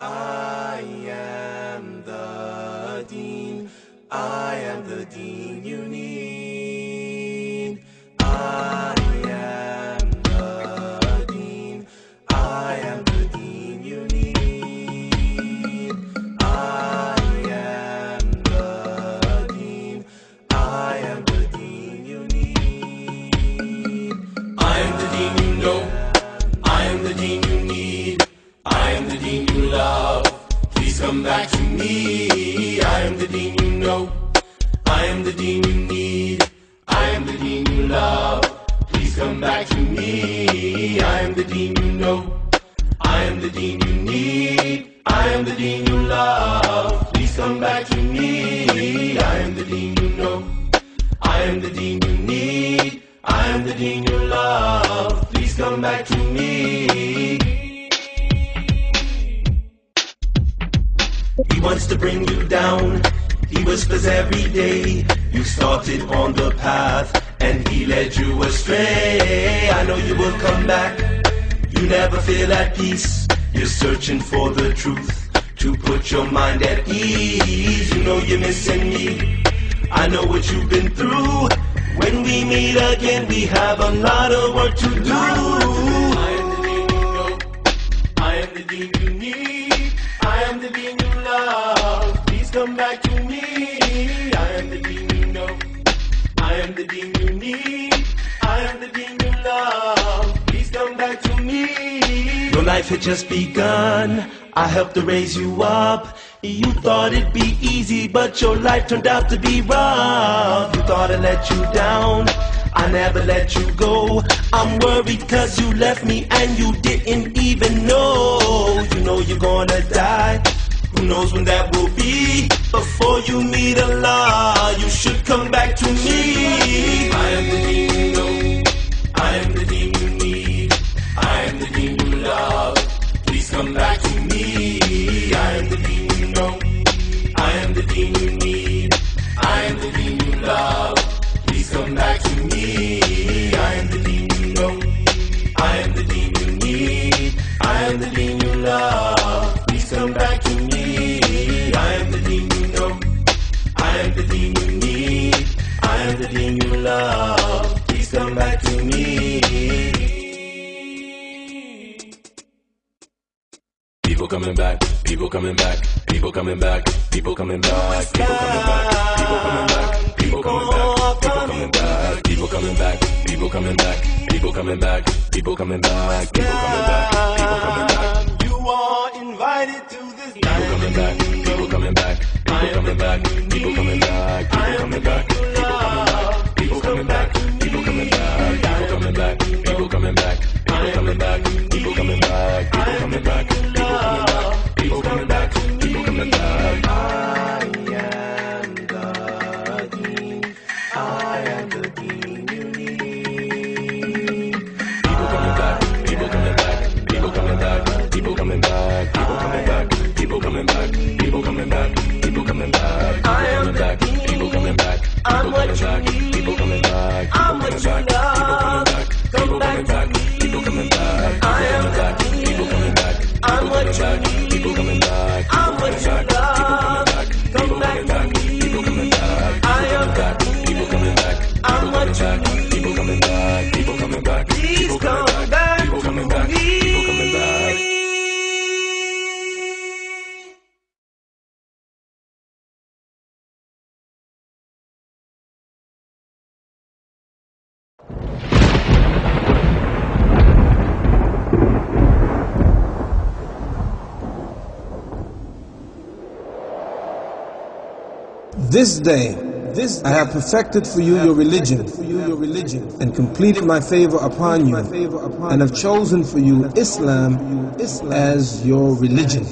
I. am the Deen you need. I am the Deen you love. Please come back to me. I am the Deen you know. I am the Deen you need. I am the Deen you love. Please come back to me. I am the Deen you know. I am the Deen you need. I am the Deen you love. Please come back to me. He wants to bring you down. He whispers every day. You started on the path and he led you astray. I know you will come back. You never feel at peace. You're searching for the truth to put your mind at ease. You know you're missing me. I know what you've been through. When we meet again, we have a lot of work to do. I am the deen you. I am the you need. I am the deen you love. Your life had just begun. I helped to raise you up. You thought it'd be easy, but your life turned out to be rough. You thought I let you down. I never let you go. I'm worried cause you left me and you didn't even know. You know you're gonna die. Who knows when that will be? Before you meet a Allah, you should come back to me. I am the I am the deen you love. Please come back to me. I am the deen you know. I am the deen you need. I am the deen you love. Please come back to me. People coming back, people coming back, people coming back, people coming back, people coming back, people coming back, people coming back, people coming back, people coming back, people coming back, people coming back, people coming back, people coming back, people coming back, You are invited to this people coming back, people coming back, people coming back, people coming back, people coming back, coming back, people coming back, people coming back, people coming back, back people coming back, people coming back. This day, this I have perfected for you your religion, and completed my favor upon you, and have chosen for you Islam as your religion.